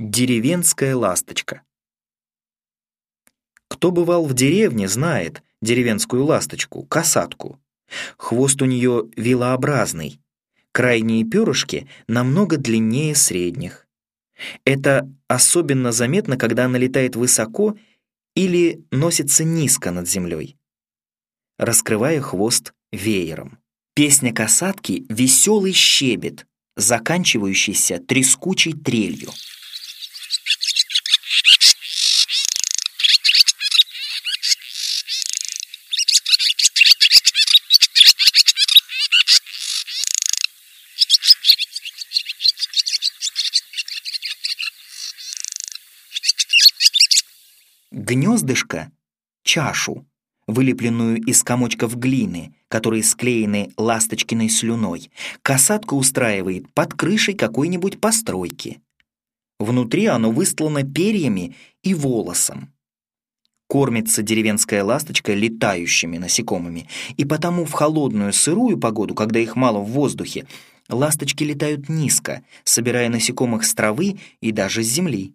Деревенская ласточка. Кто бывал в деревне, знает деревенскую ласточку, касатку. Хвост у нее вилообразный, крайние перышки намного длиннее средних. Это особенно заметно, когда она летает высоко или носится низко над землей, раскрывая хвост веером. Песня касатки — веселый щебет, заканчивающийся трескучей трелью. Гнездышко — чашу, вылепленную из комочков глины, которые склеены ласточкиной слюной, касатка устраивает под крышей какой-нибудь постройки. Внутри оно выстлано перьями и волосом. Кормится деревенская ласточка летающими насекомыми, и потому в холодную сырую погоду, когда их мало в воздухе, ласточки летают низко, собирая насекомых с травы и даже с земли.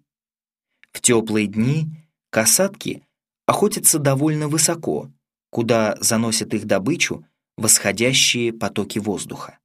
В теплые дни Касатки охотятся довольно высоко, куда заносят их добычу восходящие потоки воздуха.